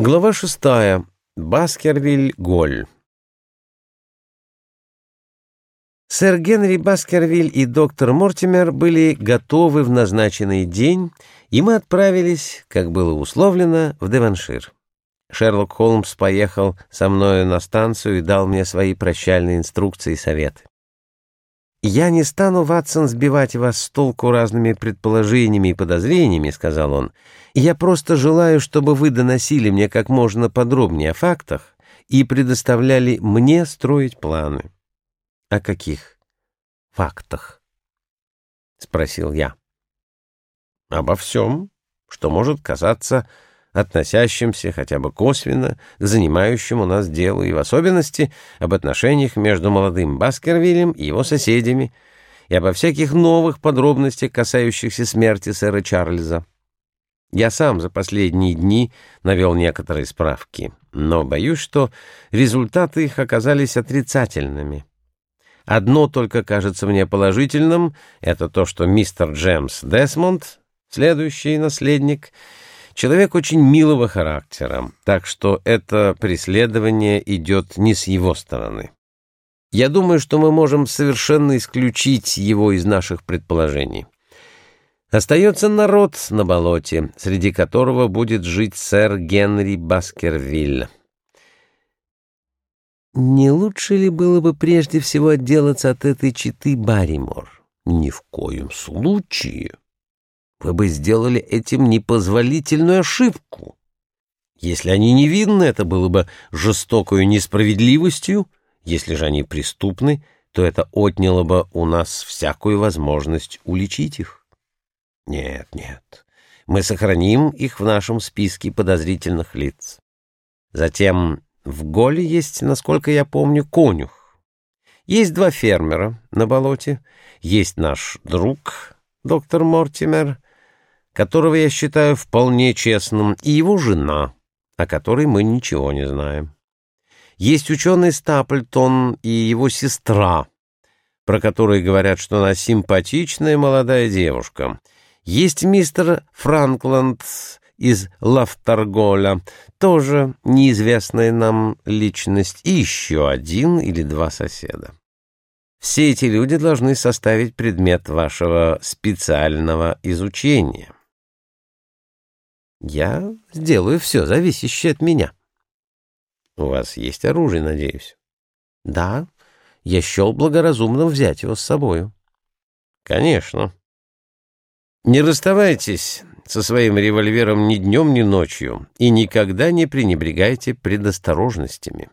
Глава шестая. Баскервиль-Голь. Сэр Генри Баскервиль и доктор Мортимер были готовы в назначенный день, и мы отправились, как было условлено, в Деваншир. Шерлок Холмс поехал со мною на станцию и дал мне свои прощальные инструкции и советы. «Я не стану, Ватсон, сбивать вас с толку разными предположениями и подозрениями», — сказал он. «Я просто желаю, чтобы вы доносили мне как можно подробнее о фактах и предоставляли мне строить планы». «О каких фактах?» — спросил я. «Обо всем, что может казаться относящимся хотя бы косвенно к занимающему нас делу, и в особенности об отношениях между молодым Баскервилем и его соседями, и обо всяких новых подробностях, касающихся смерти сэра Чарльза. Я сам за последние дни навел некоторые справки, но боюсь, что результаты их оказались отрицательными. Одно только кажется мне положительным — это то, что мистер Джемс Десмонд, следующий наследник, — Человек очень милого характера, так что это преследование идет не с его стороны. Я думаю, что мы можем совершенно исключить его из наших предположений. Остается народ на болоте, среди которого будет жить сэр Генри Баскервиль. Не лучше ли было бы прежде всего отделаться от этой читы Барримор? Ни в коем случае вы бы сделали этим непозволительную ошибку. Если они невинны, это было бы жестокою несправедливостью, если же они преступны, то это отняло бы у нас всякую возможность уличить их. Нет, нет, мы сохраним их в нашем списке подозрительных лиц. Затем в Голе есть, насколько я помню, конюх. Есть два фермера на болоте, есть наш друг, доктор Мортимер, которого я считаю вполне честным, и его жена, о которой мы ничего не знаем. Есть ученый Стаплтон и его сестра, про которые говорят, что она симпатичная молодая девушка. Есть мистер Франкланд из Лафтаргола, тоже неизвестная нам личность, и еще один или два соседа. Все эти люди должны составить предмет вашего специального изучения. Я сделаю все, зависящее от меня. У вас есть оружие, надеюсь? Да, я счел благоразумным взять его с собою. Конечно. Не расставайтесь со своим револьвером ни днем, ни ночью и никогда не пренебрегайте предосторожностями.